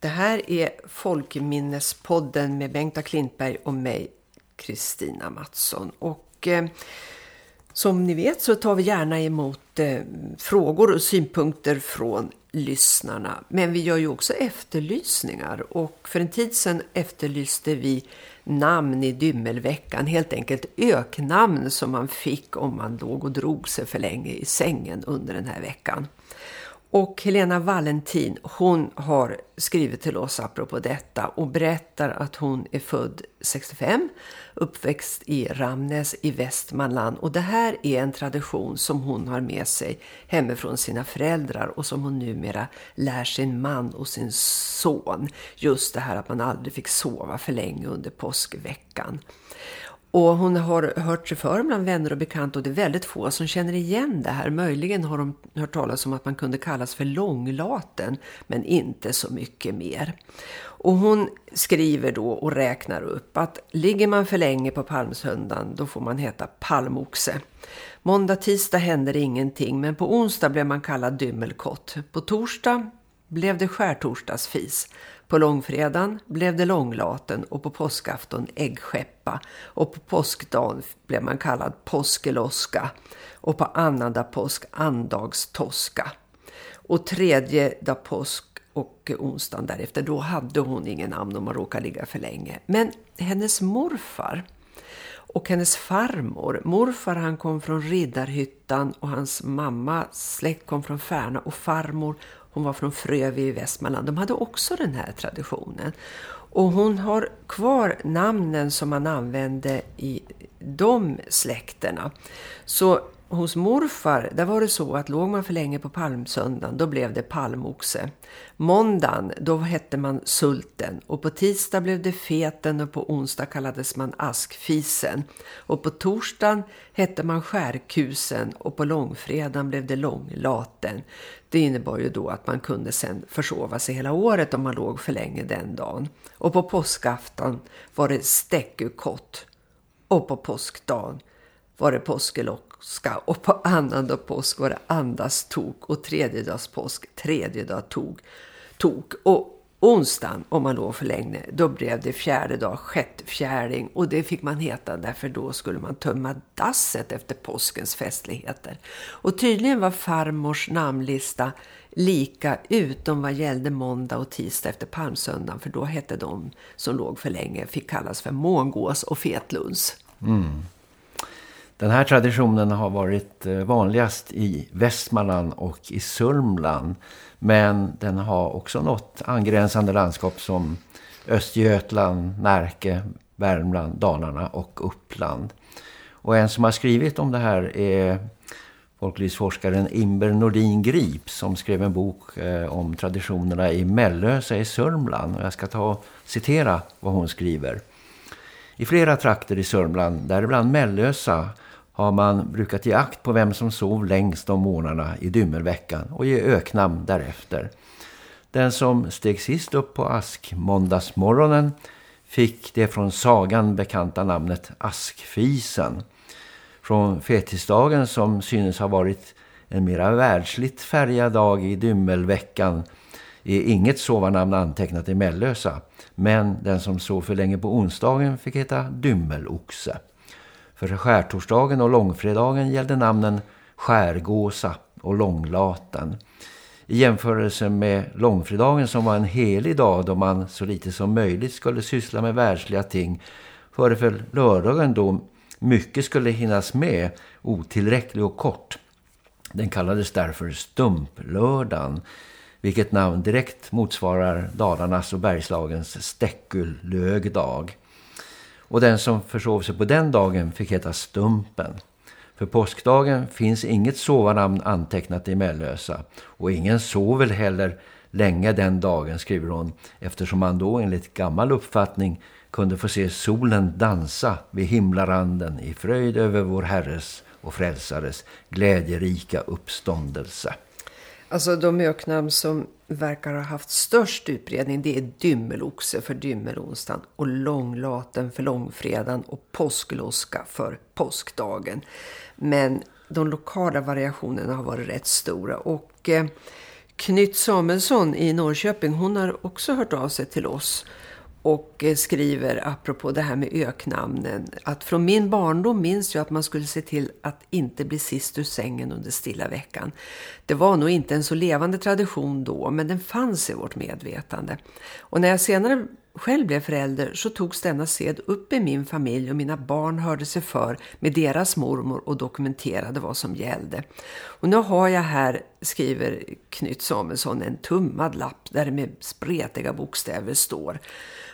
Det här är Folkminnespodden med Bengta Klintberg och mig, Kristina Mattsson. Och eh, som ni vet så tar vi gärna emot eh, frågor och synpunkter från lyssnarna. Men vi gör ju också efterlysningar och för en tid sedan efterlyste vi namn i dymmelveckan. Helt enkelt öknamn som man fick om man låg och drog sig för länge i sängen under den här veckan. Och Helena Valentin, hon har skrivit till oss apropå detta och berättar att hon är född 65, uppväxt i Ramnäs i Västmanland. Och det här är en tradition som hon har med sig hemifrån sina föräldrar och som hon numera lär sin man och sin son. Just det här att man aldrig fick sova för länge under påskveckan. Och hon har hört sig för bland vänner och bekanta och det är väldigt få som känner igen det här. Möjligen har de hört talas om att man kunde kallas för långlaten men inte så mycket mer. Och hon skriver då och räknar upp att ligger man för länge på palmsöndagen då får man heta palmoxe. Måndag, tisdag händer ingenting men på onsdag blev man kallad dymmelkott. På torsdag blev det skärtorsdagsfis. På långfredagen blev det långlaten och på påskafton äggskeppa. Och på påskdagen blev man kallad påskeloska. Och på annandag påsk andagstoska. Och tredje dag påsk och onsdagen därefter, då hade hon ingen namn om man råkade ligga för länge. Men hennes morfar och hennes farmor, morfar han kom från Riddarhyttan och hans mamma släkt kom från Färna och farmor hon var från Frövi i Västmanland. De hade också den här traditionen. Och hon har kvar namnen som man använde i de släkterna. Så hos morfar, där var det så att låg man för länge på palmsöndagen, då blev det palmoxe. Måndagen, då hette man sulten. Och på tisdag blev det feten och på onsdag kallades man askfisen. Och på torsdagen hette man skärkusen och på långfredagen blev det långlaten. Det innebar ju då att man kunde sen försova sig hela året om man låg för länge den dagen. Och på påskafton var det stäckukott. Och på påskdagen var det påska och på annandag påsk var det andas tok och tredjedags påsk tredje dag tog, tok och onsdagen om man låg för länge då blev det fjärde dag sjättfjärding och det fick man heta därför då skulle man tömma dasset efter påskens festligheter och tydligen var farmors namnlista lika utom vad gällde måndag och tisdag efter palmsöndagen för då hette de som låg för länge fick kallas för mångås och fetluns. Mm. Den här traditionen har varit eh, vanligast i Västmanland och i Sörmland. Men den har också nått angränsande landskap som Östergötland, Närke, Värmland, Dalarna och Uppland. Och en som har skrivit om det här är folklivsforskaren Imber Nordin Grip som skrev en bok eh, om traditionerna i Mellösa i Sörmland. Och jag ska ta och citera vad hon skriver. I flera trakter i Sörmland, däribland Mellösa, har man brukat ge akt på vem som sov längst om morgnarna i dymmelveckan och ge öknamn därefter. Den som steg sist upp på ask måndagsmorgonen fick det från sagan bekanta namnet Askfisen. Från fetisdagen som synes ha varit en mera världsligt färgad dag i dymmelveckan är inget sovarnamn antecknat i Mellösa. Men den som sov för länge på onsdagen fick heta Dymmeloxe. För skärtorsdagen och långfredagen gällde namnen skärgåsa och långlatan. I jämförelse med långfredagen som var en helig dag då man så lite som möjligt skulle syssla med världsliga ting föreföll lördagen då mycket skulle hinnas med otillräcklig och kort. Den kallades därför stumplördagen vilket namn direkt motsvarar Dalarnas och Bergslagens stäckullögdag och den som försov sig på den dagen fick heta Stumpen. För påskdagen finns inget sovarnamn antecknat i Mellösa och ingen sov väl heller länge den dagen, skriver hon, eftersom man då enligt gammal uppfattning kunde få se solen dansa vid himlaranden i fröjd över vår Herres och Frälsares glädjerika uppståndelse. Alltså de öknamn som verkar ha haft störst utbredning det är dymmeloxe för dymmelonsdagen och långlaten för långfredagen och påskloska för påskdagen. Men de lokala variationerna har varit rätt stora och eh, Knut Samuelsson i Norrköping, hon har också hört av sig till oss och eh, skriver apropå det här med öknamnen att från min barndom minns jag att man skulle se till att inte bli sist ur sängen under stilla veckan. Det var nog inte en så levande tradition då men den fanns i vårt medvetande. Och när jag senare själv blev förälder så togs denna sed upp i min familj och mina barn hörde sig för med deras mormor och dokumenterade vad som gällde. Och nu har jag här, skriver Knut Samuelsson, en tummad lapp där det med spretiga bokstäver står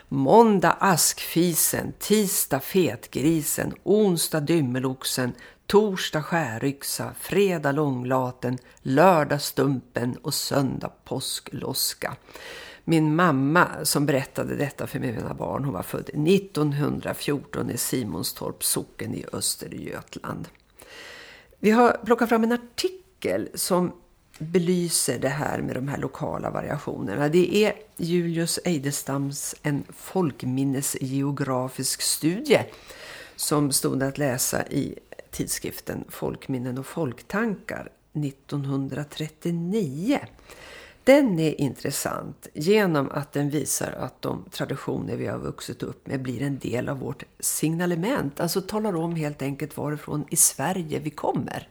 Måndag askfisen, tisdag fetgrisen, onsdag dymmeloxen, torsdag skäryxa, fredag långlaten, lördag stumpen och söndag påskloska. Min mamma som berättade detta för mina barn, hon var född 1914 i Simonstorp socken i Östergötland. Vi har plockat fram en artikel som belyser det här med de här lokala variationerna. Det är Julius Eidestams En folkminnesgeografisk studie som stod att läsa i tidskriften Folkminnen och folktankar 1939. Den är intressant genom att den visar att de traditioner vi har vuxit upp med blir en del av vårt signalement. Alltså talar om helt enkelt varifrån i Sverige vi kommer.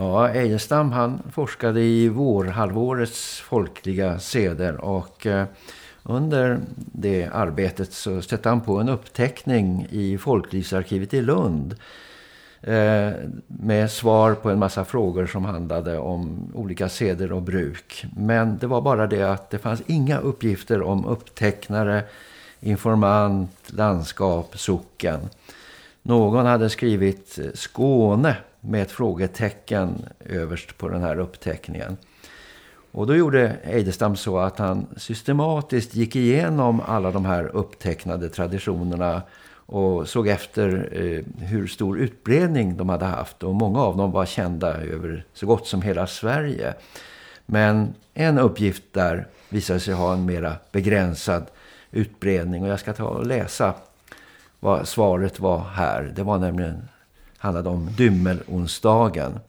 Ja, Ejestam han forskade i vårhalvårets folkliga seder och eh, under det arbetet så stötte han på en uppteckning i Folklivsarkivet i Lund eh, med svar på en massa frågor som handlade om olika seder och bruk. Men det var bara det att det fanns inga uppgifter om upptecknare, informant, landskap, socken. Någon hade skrivit eh, Skåne med ett frågetecken överst på den här uppteckningen. Och då gjorde Eidestam så att han systematiskt gick igenom alla de här upptecknade traditionerna och såg efter eh, hur stor utbredning de hade haft. Och många av dem var kända över så gott som hela Sverige. Men en uppgift där visade sig ha en mera begränsad utbredning. Och jag ska ta och läsa vad svaret var här. Det var nämligen handlade om dymmelonsdagen.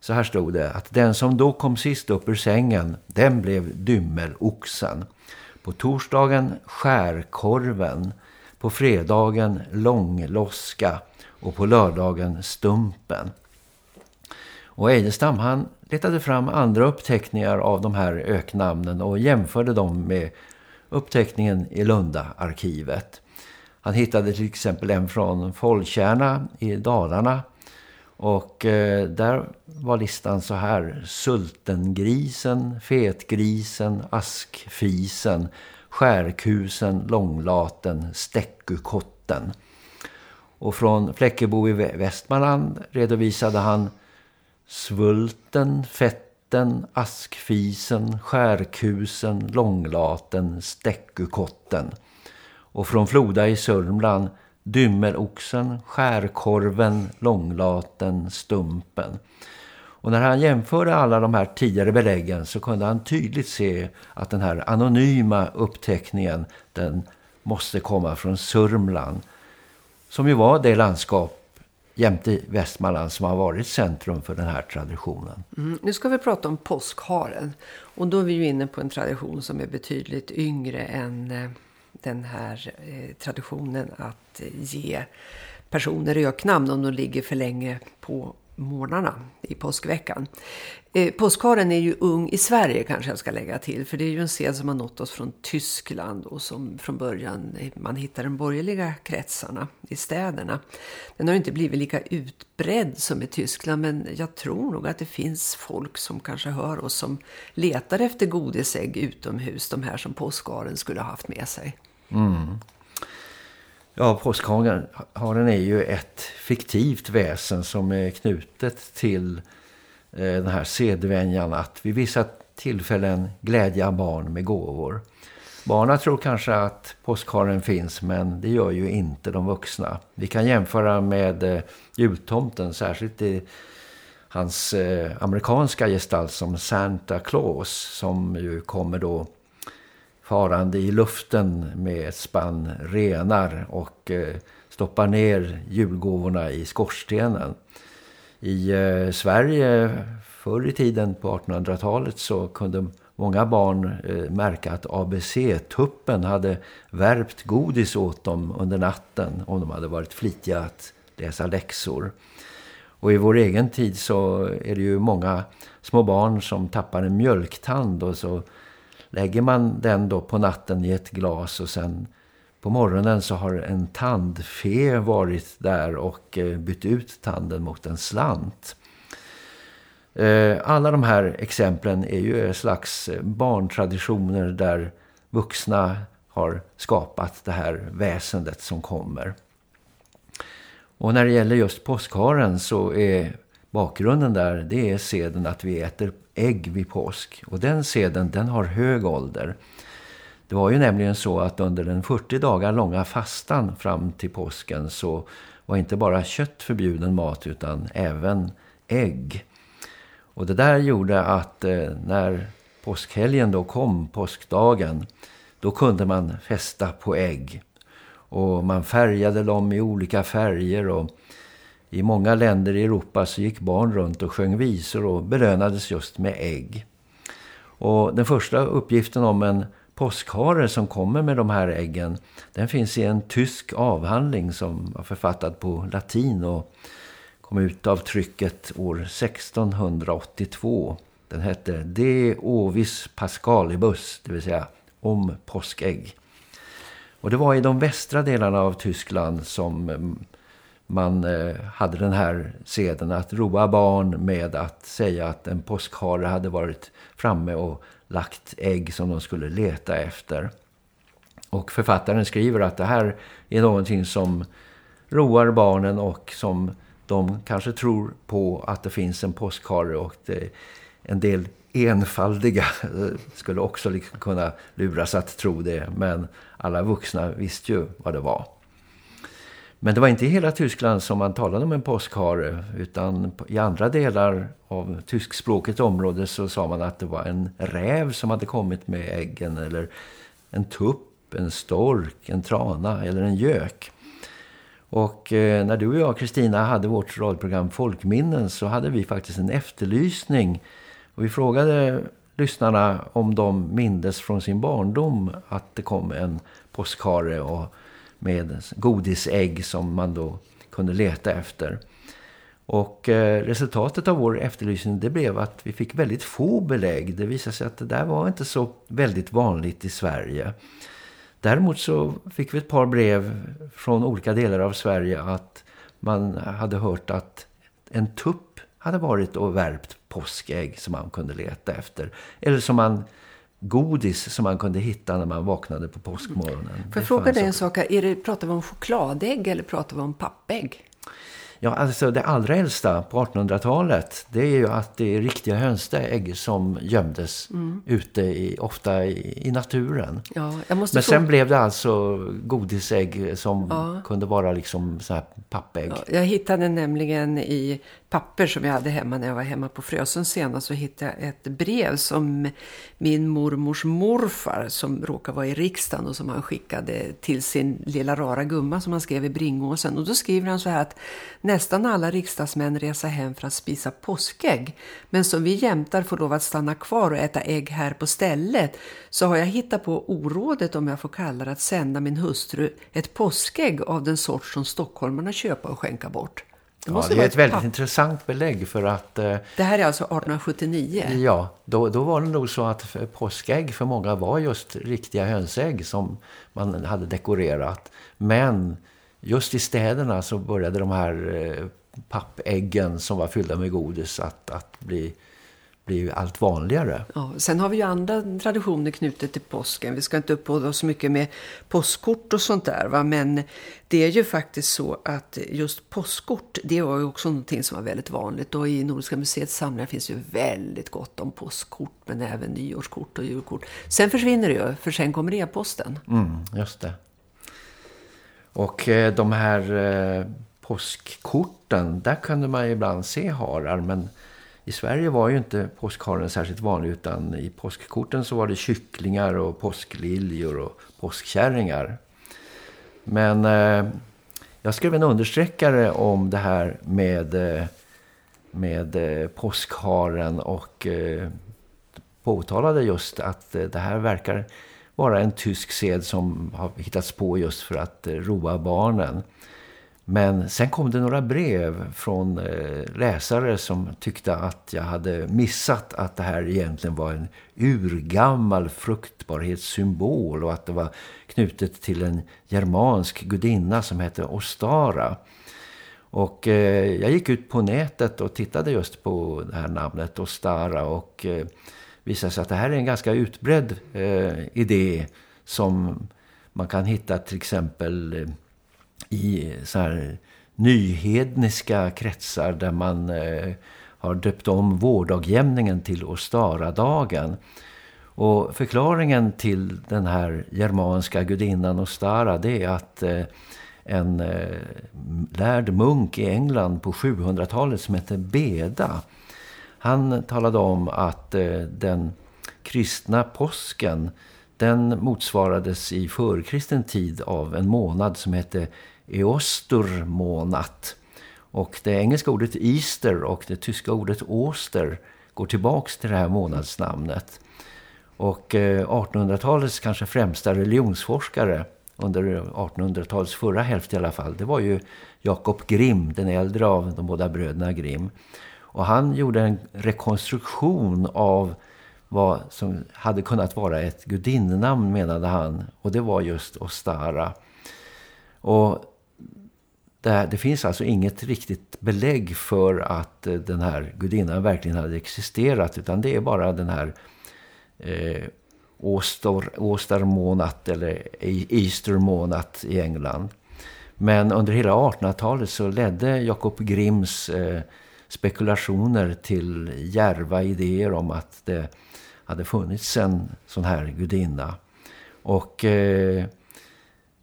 Så här stod det att den som då kom sist upp ur sängen, den blev dymmeloxen. På torsdagen skärkorven, på fredagen långloska och på lördagen stumpen. Och Eidestam han letade fram andra uppteckningar av de här öknamnen och jämförde dem med uppteckningen i Lunda-arkivet. Han hittade till exempel en från Follkärna i Dalarna. Och eh, där var listan så här. Sultengrisen, fetgrisen, askfisen, skärkusen, långlaten, stäckukotten. Och från Fläckebo i Västmanland redovisade han svulten, fetten, askfisen, skärkusen, långlaten, stäckukotten och från Floda i Sörmland dymmeloxen, skärkorven, långlaten, stumpen. Och när han jämförde alla de här tidigare beläggen så kunde han tydligt se att den här anonyma uppteckningen den måste komma från Sörmland. Som ju var det landskap jämte Västmanland som har varit centrum för den här traditionen. Mm, nu ska vi prata om påskharen. Och då är vi ju inne på en tradition som är betydligt yngre än eh, den här eh, traditionen att eh, ge personer öknamn om de ligger för länge på morgnarna i påskveckan. Eh, påskharen är ju ung i Sverige kanske jag ska lägga till. För det är ju en sed som har nått oss från Tyskland och som från början eh, man hittar de borgerliga kretsarna i städerna. Den har ju inte blivit lika utbredd som i Tyskland men jag tror nog att det finns folk som kanske hör oss som letar efter godisägg utomhus. De här som påskharen skulle ha haft med sig. Mm. Ja, påskharen är ju ett fiktivt väsen som är knutet till eh, den här sedvänjan att vid vissa tillfällen glädja barn med gåvor. Barnen tror kanske att påskharen finns men det gör ju inte de vuxna. Vi kan jämföra med eh, jultomten, särskilt i hans eh, amerikanska gestalt som Santa Claus som ju kommer då farande i luften med ett spann renar och eh, stoppar ner julgåvorna i skorstenen. I eh, Sverige förr i tiden på 1800-talet så kunde många barn eh, märka att ABC-tuppen hade värpt godis åt dem under natten om de hade varit flitiga att läsa läxor. Och i vår egen tid så är det ju många små barn som tappar en mjölktand och så lägger man den då på natten i ett glas och sen på morgonen så har en tandfe varit där och eh, bytt ut tanden mot en slant. Eh, alla de här exemplen är ju slags eh, barntraditioner där vuxna har skapat det här väsendet som kommer. Och när det gäller just påskharen så är bakgrunden där, det är seden att vi äter ägg vid påsk. Och den seden, den har hög ålder. Det var ju nämligen så att under den 40 dagar långa fastan fram till påsken så var inte bara kött förbjuden mat utan även ägg. Och det där gjorde att eh, när påskhelgen då kom, påskdagen, då kunde man fästa på ägg. Och man färgade dem i olika färger och i många länder i Europa så gick barn runt och sjöng visor och belönades just med ägg. Och den första uppgiften om en påskhare som kommer med de här äggen, den finns i en tysk avhandling som var författad på latin och kom ut av trycket år 1682. Den hette De Ovis Pascalibus, det vill säga om påskägg. Och det var i de västra delarna av Tyskland som mm, man eh, hade den här seden att roa barn med att säga att en påskhare hade varit framme och lagt ägg som de skulle leta efter. Och författaren skriver att det här är någonting som roar barnen och som de kanske tror på att det finns en påskhare och det, en del enfaldiga eh, skulle också liksom kunna luras att tro det. Men alla vuxna visste ju vad det var. Men det var inte i hela Tyskland som man talade om en påskhare utan i andra delar av tyskspråkets område så sa man att det var en räv som hade kommit med äggen eller en tupp, en stork, en trana eller en gök. Och eh, när du och jag, Kristina, hade vårt radioprogram Folkminnen så hade vi faktiskt en efterlysning. Och vi frågade lyssnarna om de mindes från sin barndom att det kom en påskhare och med godisägg som man då kunde leta efter. Och eh, resultatet av vår efterlysning det blev att vi fick väldigt få belägg. Det visade sig att det där var inte så väldigt vanligt i Sverige. Däremot så fick vi ett par brev från olika delar av Sverige att man hade hört att en tupp hade varit och värpt påskägg som man kunde leta efter. Eller som man godis som man kunde hitta när man vaknade på påskmorgonen. Får jag fråga dig en sak? Är det, pratar vi om chokladägg eller pratar vi om pappägg? Ja, alltså det allra äldsta på 1800-talet det är ju att det är riktiga hönsägg som gömdes mm. ute i, ofta i, i naturen. Ja, Men sen fråga... blev det alltså godisägg som ja. kunde vara liksom så här pappägg. Ja, jag hittade nämligen i papper som jag hade hemma när jag var hemma på Frösön senast så hittade jag ett brev som min mormors morfar som råkar vara i riksdagen och som han skickade till sin lilla rara gumma som han skrev i Bringåsen. Och då skriver han så här att nästan alla riksdagsmän reser hem för att spisa påskägg. Men som vi jämtar får lov att stanna kvar och äta ägg här på stället så har jag hittat på orådet om jag får kalla det att sända min hustru ett påskägg av den sort som stockholmarna köper och skänka bort. Det, ja, det är ett väldigt intressant belägg för att... Eh, det här är alltså 1879? Ja, då, då var det nog så att påskägg för många var just riktiga hönsägg som man hade dekorerat. Men just i städerna så började de här eh, pappäggen som var fyllda med godis att, att bli blir allt vanligare. Ja, sen har vi ju andra traditioner knutet till påsken. Vi ska inte uppehålla oss mycket med påskkort och sånt där. Va? Men det är ju faktiskt så att just påskkort, det var ju också någonting som var väldigt vanligt. Och i Nordiska museets samlingar finns ju väldigt gott om påskkort. Men även nyårskort och julkort. Sen försvinner det ju, för sen kommer e-posten. Mm, just det. Och eh, de här eh, påskkorten, där kunde man ibland se harar. Men i Sverige var ju inte påskharen särskilt vanlig utan i påskkorten så var det kycklingar och påskliljor och påskkärringar. Men eh, jag skrev en understreckare om det här med eh, med eh, påskharen och eh, påtalade just att det här verkar vara en tysk sed som har hittats på just för att eh, roa barnen. Men sen kom det några brev från eh, läsare som tyckte att jag hade missat att det här egentligen var en urgammal fruktbarhetssymbol och att det var knutet till en germansk gudinna som hette Ostara. Och eh, jag gick ut på nätet och tittade just på det här namnet Ostara och visar sig att det här är en ganska utbredd eh, idé som man kan hitta till exempel eh, i så här nyhedniska kretsar där man eh, har döpt om vårdagjämningen till Ostara-dagen. Och förklaringen till den här germanska gudinnan Ostara det är att eh, en eh, lärd munk i England på 700-talet som hette Beda. Han talade om att eh, den kristna påsken den motsvarades i förkristen tid av en månad som hette Eosturmånat. Och det engelska ordet Easter och det tyska ordet Oster går tillbaks till det här månadsnamnet. Och eh, 1800-talets kanske främsta religionsforskare under 1800-talets förra hälft i alla fall, det var ju Jakob Grimm, den äldre av de båda bröderna Grimm. Och han gjorde en rekonstruktion av vad som hade kunnat vara ett gudinnamn menade han. Och det var just Ostara. Och det, det, finns alltså inget riktigt belägg för att eh, den här gudinnan verkligen hade existerat. Utan det är bara den här eh, Åstarmånat eller Eastermånat i England. Men under hela 1800-talet så ledde Jakob Grimms eh, spekulationer till järva idéer om att det hade funnits en sån här gudinna. Och eh,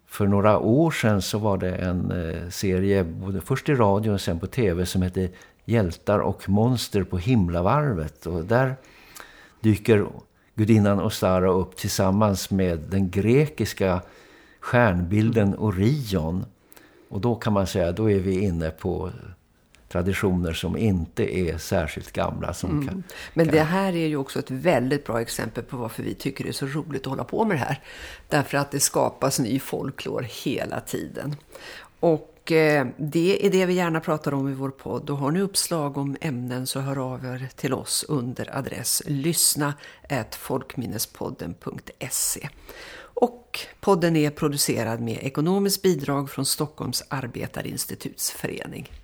för några år sedan så var det en eh, serie, både först i radio och sen på tv, som hette Hjältar och monster på himlavarvet. Och där dyker gudinnan Ostara upp tillsammans med den grekiska stjärnbilden Orion. Och då kan man säga, då är vi inne på traditioner som inte är särskilt gamla. Som mm. kan, Men det här är ju också ett väldigt bra exempel på varför vi tycker det är så roligt att hålla på med det här. Därför att det skapas ny folklor hela tiden. Och eh, det är det vi gärna pratar om i vår podd. Och har ni uppslag om ämnen så hör av er till oss under adress lyssna folkminnespodden.se. Och podden är producerad med ekonomiskt bidrag från Stockholms arbetarinstitutsförening.